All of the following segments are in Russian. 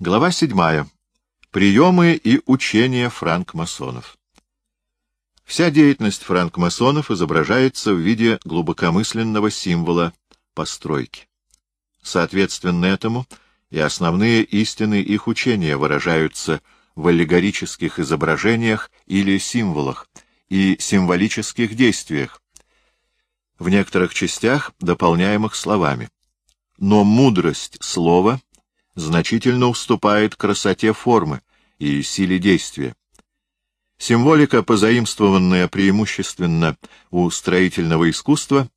Глава 7. Приемы и учения франкмасонов. Вся деятельность франкмасонов изображается в виде глубокомысленного символа постройки. Соответственно этому и основные истины их учения выражаются в аллегорических изображениях или символах и символических действиях, в некоторых частях дополняемых словами. Но мудрость слова значительно уступает красоте формы и силе действия. Символика, позаимствованная преимущественно у строительного искусства,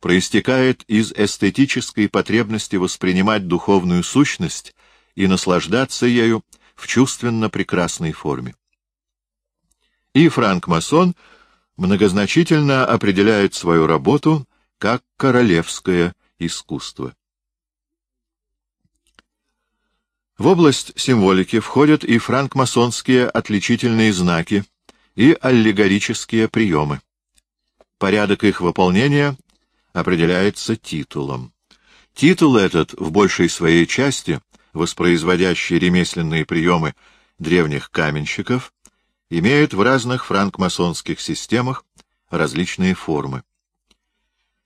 проистекает из эстетической потребности воспринимать духовную сущность и наслаждаться ею в чувственно прекрасной форме. И франкмасон многозначительно определяет свою работу как королевское искусство. В область символики входят и франкмасонские отличительные знаки, и аллегорические приемы. Порядок их выполнения определяется титулом. Титул этот, в большей своей части, воспроизводящий ремесленные приемы древних каменщиков, имеет в разных франкмасонских системах различные формы.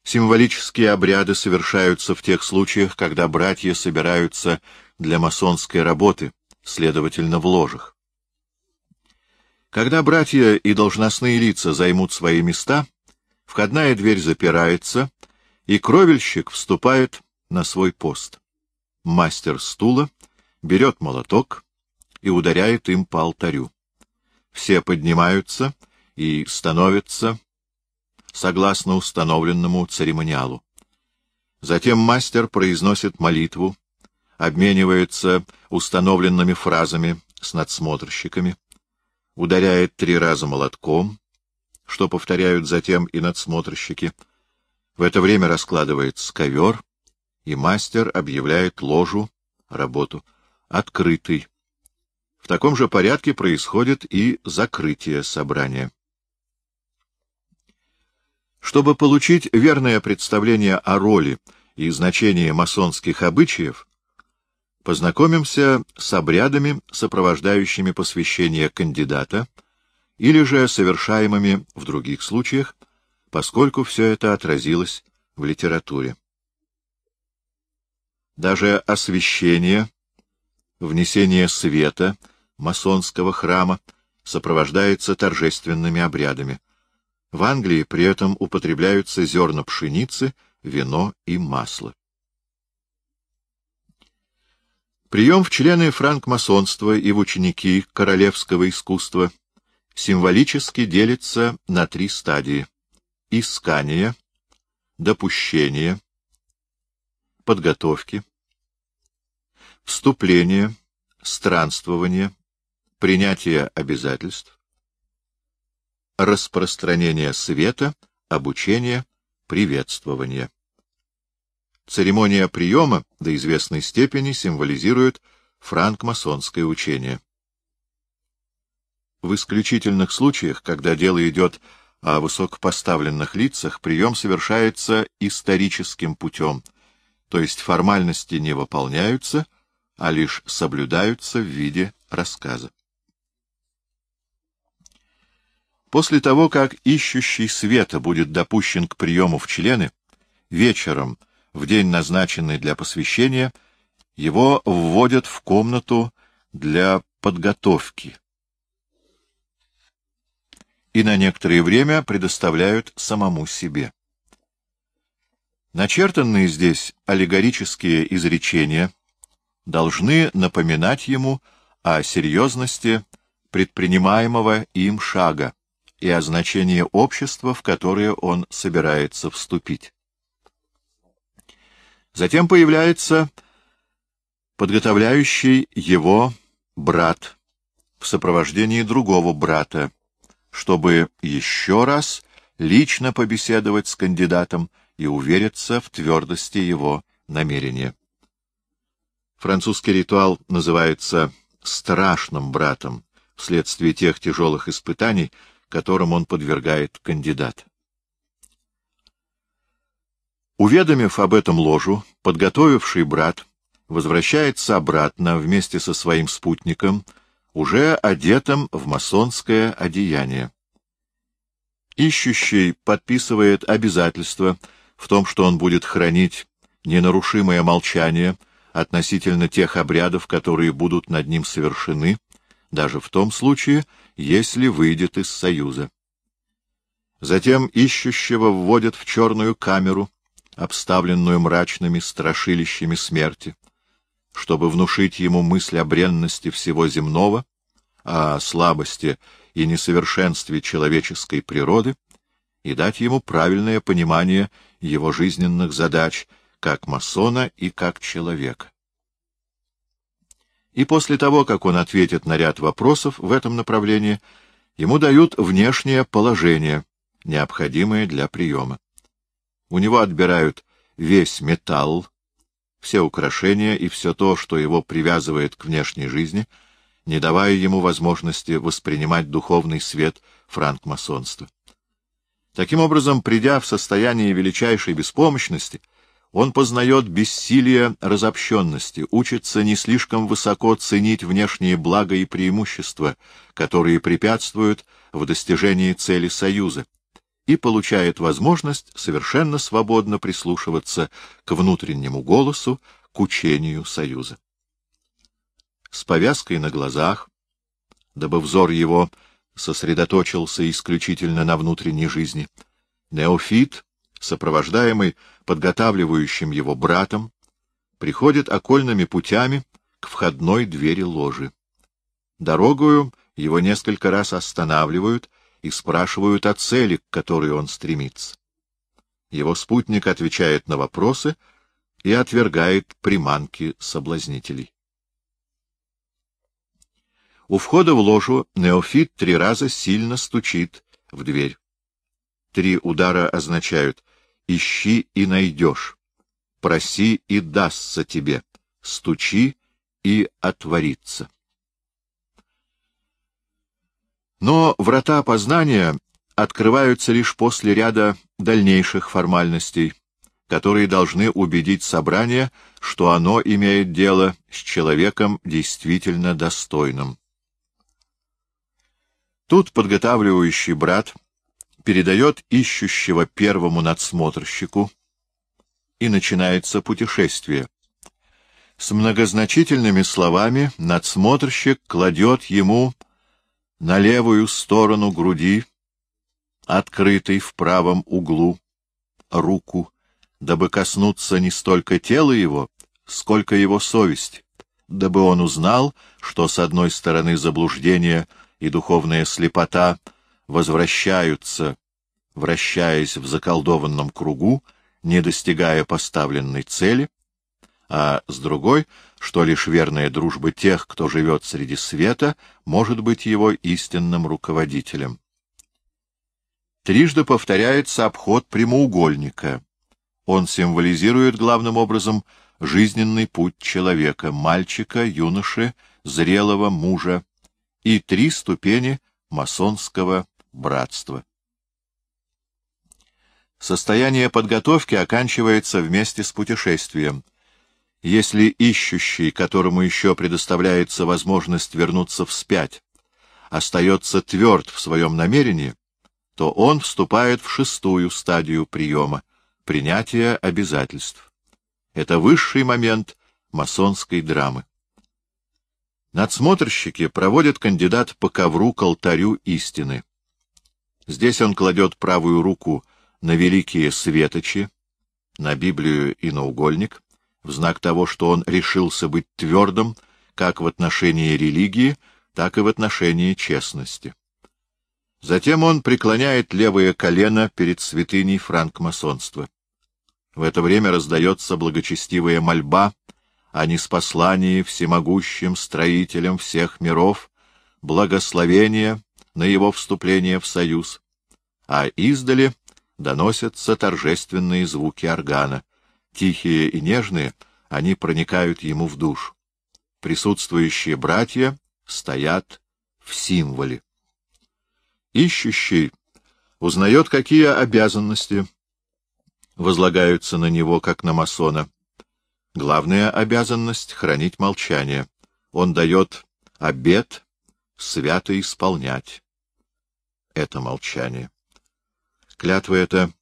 Символические обряды совершаются в тех случаях, когда братья собираются для масонской работы, следовательно, в ложах. Когда братья и должностные лица займут свои места, входная дверь запирается, и кровельщик вступает на свой пост. Мастер стула берет молоток и ударяет им по алтарю. Все поднимаются и становятся согласно установленному церемониалу. Затем мастер произносит молитву, обменивается установленными фразами с надсмотрщиками, ударяет три раза молотком, что повторяют затем и надсмотрщики. В это время раскладывается ковер, и мастер объявляет ложу, работу, открытой. В таком же порядке происходит и закрытие собрания. Чтобы получить верное представление о роли и значении масонских обычаев, познакомимся с обрядами, сопровождающими посвящение кандидата, или же совершаемыми в других случаях, поскольку все это отразилось в литературе. Даже освящение, внесение света масонского храма сопровождается торжественными обрядами. В Англии при этом употребляются зерна пшеницы, вино и масло. Прием в члены франкмасонства и в ученики королевского искусства символически делится на три стадии — искания, допущения, подготовки, вступление, странствование, принятие обязательств, распространение света, обучение, приветствование. Церемония приема до известной степени символизирует франкмасонское учение. В исключительных случаях, когда дело идет о высокопоставленных лицах, прием совершается историческим путем, то есть формальности не выполняются, а лишь соблюдаются в виде рассказа. После того, как ищущий света будет допущен к приему в члены, вечером — в день, назначенный для посвящения, его вводят в комнату для подготовки и на некоторое время предоставляют самому себе. Начертанные здесь аллегорические изречения должны напоминать ему о серьезности предпринимаемого им шага и о значении общества, в которое он собирается вступить. Затем появляется подготовляющий его брат в сопровождении другого брата, чтобы еще раз лично побеседовать с кандидатом и увериться в твердости его намерения. Французский ритуал называется «страшным братом» вследствие тех тяжелых испытаний, которым он подвергает кандидата. Уведомив об этом ложу, подготовивший брат возвращается обратно вместе со своим спутником, уже одетым в масонское одеяние. Ищущий подписывает обязательство в том, что он будет хранить ненарушимое молчание относительно тех обрядов, которые будут над ним совершены, даже в том случае, если выйдет из Союза. Затем ищущего вводят в черную камеру, обставленную мрачными страшилищами смерти, чтобы внушить ему мысль о бренности всего земного, о слабости и несовершенстве человеческой природы и дать ему правильное понимание его жизненных задач как масона и как человека. И после того, как он ответит на ряд вопросов в этом направлении, ему дают внешнее положение, необходимое для приема. У него отбирают весь металл, все украшения и все то, что его привязывает к внешней жизни, не давая ему возможности воспринимать духовный свет франкмасонства. Таким образом, придя в состояние величайшей беспомощности, он познает бессилие разобщенности, учится не слишком высоко ценить внешние блага и преимущества, которые препятствуют в достижении цели Союза, и получает возможность совершенно свободно прислушиваться к внутреннему голосу, к учению Союза. С повязкой на глазах, дабы взор его сосредоточился исключительно на внутренней жизни, Неофит, сопровождаемый подготавливающим его братом, приходит окольными путями к входной двери ложи. Дорогою его несколько раз останавливают — и спрашивают о цели, к которой он стремится. Его спутник отвечает на вопросы и отвергает приманки соблазнителей. У входа в ложу Неофит три раза сильно стучит в дверь. Три удара означают «ищи и найдешь», «проси и дастся тебе», «стучи и отворится». Но врата познания открываются лишь после ряда дальнейших формальностей, которые должны убедить собрание, что оно имеет дело с человеком действительно достойным. Тут подготавливающий брат передает ищущего первому надсмотрщику, и начинается путешествие. С многозначительными словами надсмотрщик кладет ему на левую сторону груди, открытой в правом углу, руку, дабы коснуться не столько тела его, сколько его совесть, дабы он узнал, что с одной стороны заблуждение и духовная слепота возвращаются, вращаясь в заколдованном кругу, не достигая поставленной цели, а с другой, что лишь верная дружба тех, кто живет среди света, может быть его истинным руководителем. Трижды повторяется обход прямоугольника. Он символизирует главным образом жизненный путь человека, мальчика, юноши, зрелого мужа и три ступени масонского братства. Состояние подготовки оканчивается вместе с путешествием. Если ищущий, которому еще предоставляется возможность вернуться вспять, остается тверд в своем намерении, то он вступает в шестую стадию приема — принятия обязательств. Это высший момент масонской драмы. Надсмотрщики проводят кандидат по ковру к алтарю истины. Здесь он кладет правую руку на великие светочи, на Библию и на угольник, в знак того, что он решился быть твердым как в отношении религии, так и в отношении честности. Затем он преклоняет левое колено перед святыней франкмасонства. В это время раздается благочестивая мольба о неспослании всемогущим строителям всех миров, благословение на его вступление в союз, а издали доносятся торжественные звуки органа, Тихие и нежные, они проникают ему в душу. Присутствующие братья стоят в символе. Ищущий узнает, какие обязанности возлагаются на него, как на масона. Главная обязанность — хранить молчание. Он дает обет свято исполнять. Это молчание. Клятва эта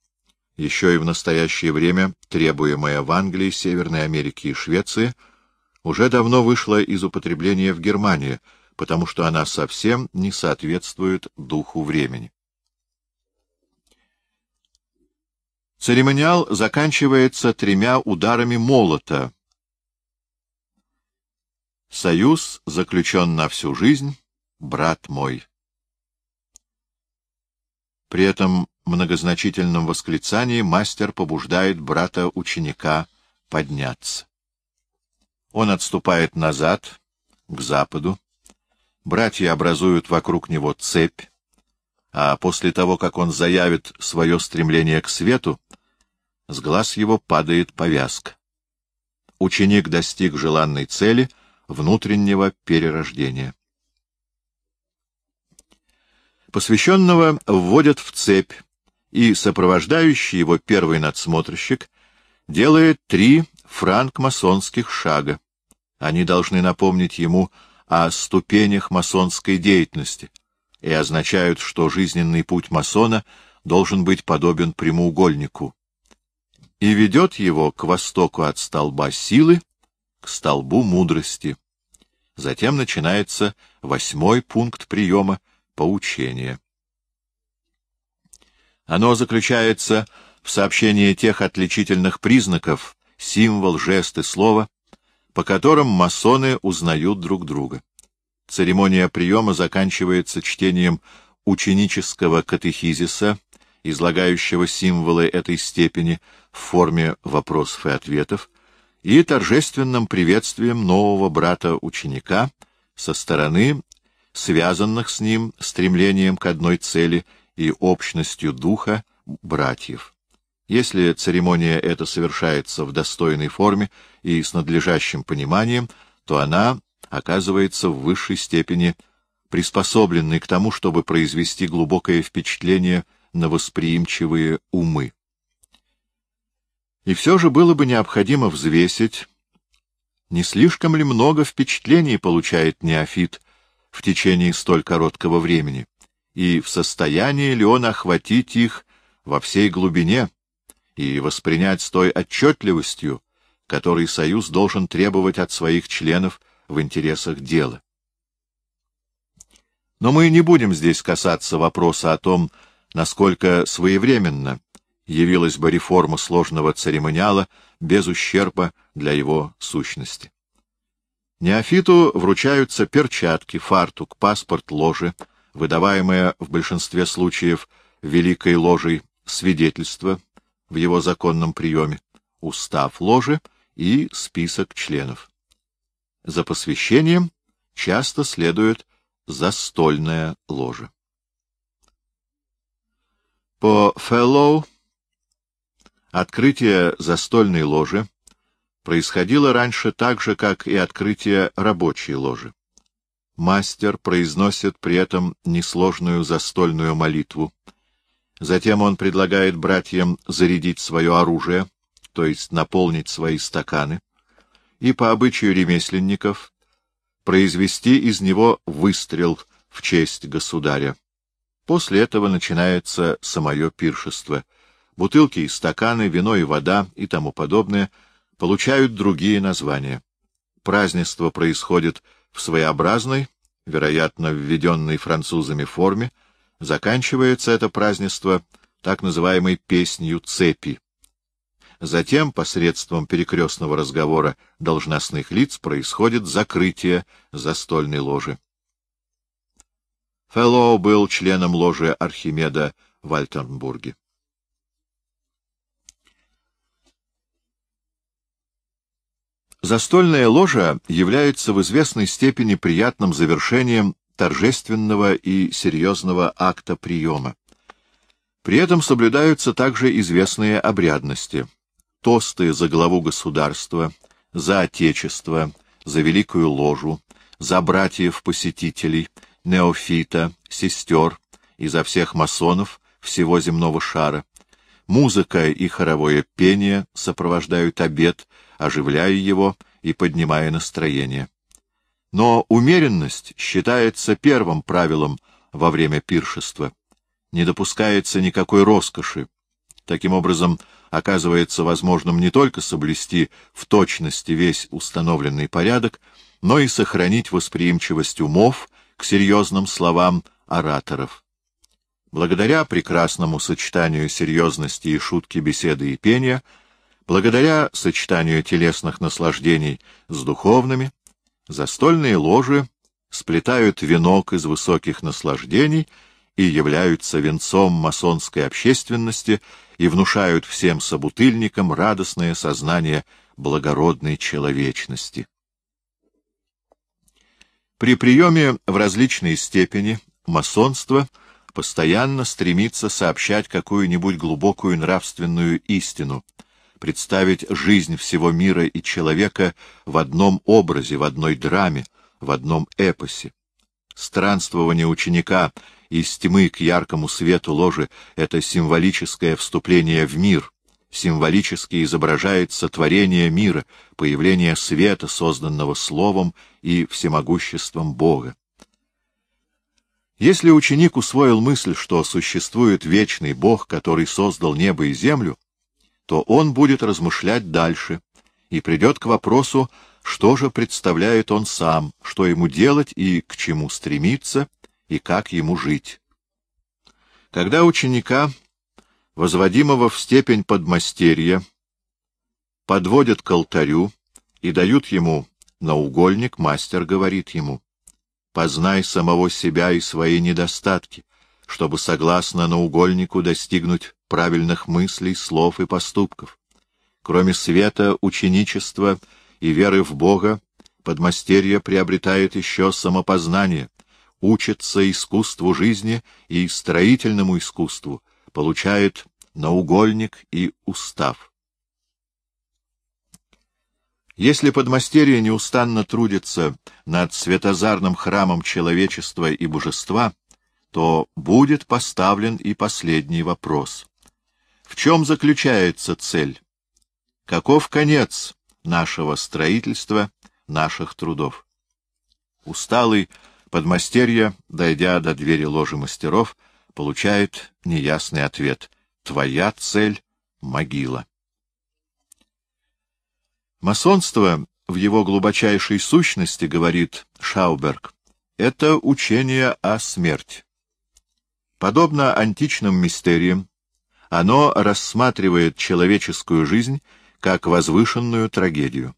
еще и в настоящее время, требуемая в Англии, Северной Америке и Швеции, уже давно вышла из употребления в Германии, потому что она совсем не соответствует духу времени. Церемониал заканчивается тремя ударами молота. Союз заключен на всю жизнь, брат мой. При этом многозначительном восклицании мастер побуждает брата-ученика подняться. Он отступает назад, к западу. Братья образуют вокруг него цепь, а после того, как он заявит свое стремление к свету, с глаз его падает повязка. Ученик достиг желанной цели внутреннего перерождения. Посвященного вводят в цепь, и сопровождающий его первый надсмотрщик делает три франк-масонских шага. Они должны напомнить ему о ступенях масонской деятельности и означают, что жизненный путь масона должен быть подобен прямоугольнику и ведет его к востоку от столба силы к столбу мудрости. Затем начинается восьмой пункт приема — поучение. Оно заключается в сообщении тех отличительных признаков, символ, жест и слово, по которым масоны узнают друг друга. Церемония приема заканчивается чтением ученического катехизиса излагающего символы этой степени в форме вопросов и ответов, и торжественным приветствием нового брата-ученика со стороны связанных с ним стремлением к одной цели и общностью духа братьев. Если церемония эта совершается в достойной форме и с надлежащим пониманием, то она оказывается в высшей степени приспособленной к тому, чтобы произвести глубокое впечатление на восприимчивые умы. И все же было бы необходимо взвесить, не слишком ли много впечатлений получает неофит в течение столь короткого времени, и в состоянии ли он охватить их во всей глубине и воспринять с той отчетливостью, которой Союз должен требовать от своих членов в интересах дела. Но мы не будем здесь касаться вопроса о том, насколько своевременно явилась бы реформа сложного церемониала без ущерба для его сущности. Неофиту вручаются перчатки, фартук, паспорт ложи, выдаваемое в большинстве случаев великой ложей свидетельство в его законном приеме, устав ложи и список членов. За посвящением часто следует застольная ложа. По Фэллоу открытие застольной ложи происходило раньше так же, как и открытие рабочей ложи. Мастер произносит при этом несложную застольную молитву. Затем он предлагает братьям зарядить свое оружие, то есть наполнить свои стаканы, и по обычаю ремесленников произвести из него выстрел в честь государя. После этого начинается самое пиршество. Бутылки и стаканы, вино и вода и тому подобное получают другие названия. Празднество происходит в своеобразной, вероятно, введенной французами форме, заканчивается это празднество так называемой песнью цепи. Затем, посредством перекрестного разговора должностных лиц, происходит закрытие застольной ложи. Феллоу был членом ложи Архимеда в Альтернбурге. Застольная ложа является в известной степени приятным завершением торжественного и серьезного акта приема. При этом соблюдаются также известные обрядности. Тосты за главу государства, за Отечество, за Великую Ложу, за братьев-посетителей — неофита, сестер и за всех масонов всего земного шара, Музыка и хоровое пение сопровождают обед, оживляя его и поднимая настроение. Но умеренность считается первым правилом во время пиршества. Не допускается никакой роскоши. Таким образом, оказывается возможным не только соблюсти в точности весь установленный порядок, но и сохранить восприимчивость умов к серьезным словам ораторов. Благодаря прекрасному сочетанию серьезности и шутки беседы и пения, благодаря сочетанию телесных наслаждений с духовными, застольные ложи сплетают венок из высоких наслаждений и являются венцом масонской общественности и внушают всем собутыльникам радостное сознание благородной человечности. При приеме в различной степени масонство постоянно стремится сообщать какую-нибудь глубокую нравственную истину, представить жизнь всего мира и человека в одном образе, в одной драме, в одном эпосе. Странствование ученика из тьмы к яркому свету ложи — это символическое вступление в мир, символически изображает сотворение мира, появление света, созданного Словом и всемогуществом Бога. Если ученик усвоил мысль, что существует вечный Бог, который создал небо и землю, то он будет размышлять дальше и придет к вопросу, что же представляет он сам, что ему делать и к чему стремиться, и как ему жить. Когда ученика возводимого в степень подмастерья, подводят к алтарю и дают ему наугольник, мастер говорит ему, «Познай самого себя и свои недостатки, чтобы, согласно наугольнику, достигнуть правильных мыслей, слов и поступков. Кроме света, ученичества и веры в Бога, подмастерье приобретает еще самопознание, учится искусству жизни и строительному искусству, получает наугольник и устав. Если подмастерье неустанно трудится над светозарным храмом человечества и божества, то будет поставлен и последний вопрос. В чем заключается цель? Каков конец нашего строительства, наших трудов? Усталый подмастерье, дойдя до двери ложи мастеров, получает неясный ответ. Твоя цель — могила. Масонство в его глубочайшей сущности, говорит Шауберг, это учение о смерти. Подобно античным мистериям, оно рассматривает человеческую жизнь как возвышенную трагедию.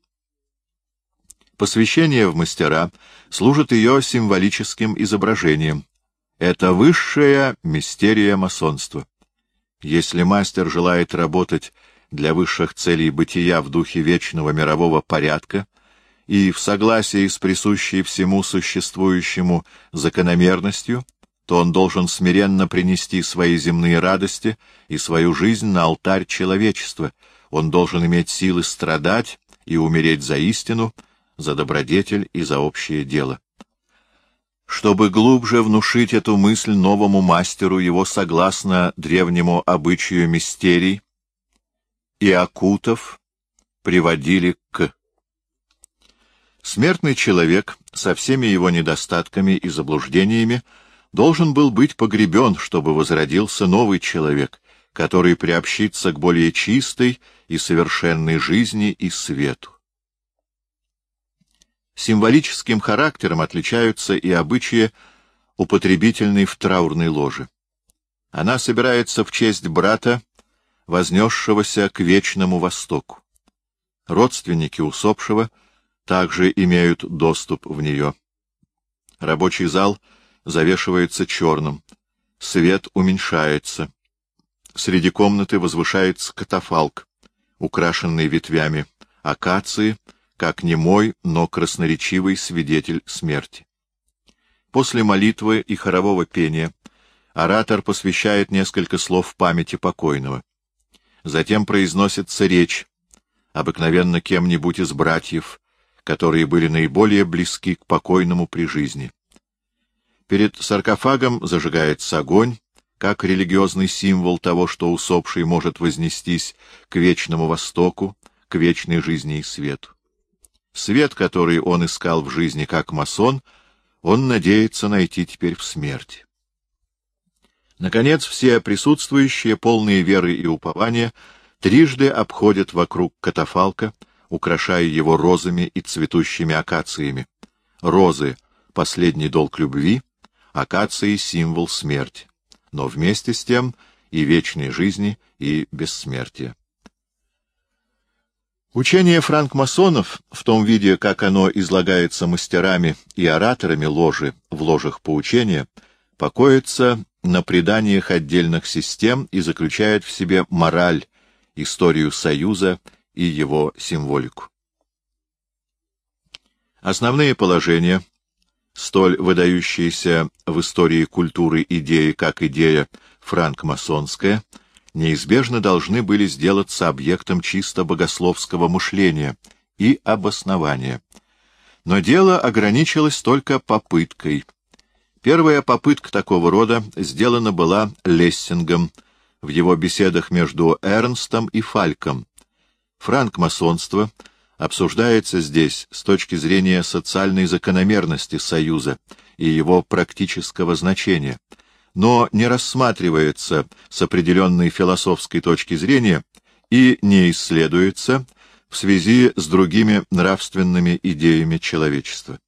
Посвящение в мастера служит ее символическим изображением, это высшая мистерия масонства. Если мастер желает работать для высших целей бытия в духе вечного мирового порядка и в согласии с присущей всему существующему закономерностью, то он должен смиренно принести свои земные радости и свою жизнь на алтарь человечества. Он должен иметь силы страдать и умереть за истину, за добродетель и за общее дело. Чтобы глубже внушить эту мысль новому мастеру, его, согласно древнему обычаю мистерий, и акутов приводили к... Смертный человек со всеми его недостатками и заблуждениями должен был быть погребен, чтобы возродился новый человек, который приобщится к более чистой и совершенной жизни и свету. Символическим характером отличаются и обычаи, употребительные в траурной ложе. Она собирается в честь брата, вознесшегося к вечному востоку. Родственники усопшего также имеют доступ в нее. Рабочий зал завешивается черным, свет уменьшается. Среди комнаты возвышается катафалк, украшенный ветвями акации — как немой, но красноречивый свидетель смерти. После молитвы и хорового пения оратор посвящает несколько слов памяти покойного. Затем произносится речь, обыкновенно кем-нибудь из братьев, которые были наиболее близки к покойному при жизни. Перед саркофагом зажигается огонь, как религиозный символ того, что усопший может вознестись к вечному Востоку, к вечной жизни и свету. Свет, который он искал в жизни как масон, он надеется найти теперь в смерти. Наконец, все присутствующие, полные веры и упования, трижды обходят вокруг катафалка, украшая его розами и цветущими акациями. Розы — последний долг любви, акации — символ смерти но вместе с тем и вечной жизни, и бессмертия. Учение франкмасонов, в том виде, как оно излагается мастерами и ораторами ложи в ложах поучения, покоится на преданиях отдельных систем и заключает в себе мораль, историю Союза и его символику. Основные положения столь выдающиеся в истории культуры идеи, как идея франкмасонская, неизбежно должны были сделаться объектом чисто богословского мышления и обоснования. Но дело ограничилось только попыткой. Первая попытка такого рода сделана была Лессингом в его беседах между Эрнстом и Фальком. Франкмасонство — обсуждается здесь с точки зрения социальной закономерности Союза и его практического значения, но не рассматривается с определенной философской точки зрения и не исследуется в связи с другими нравственными идеями человечества.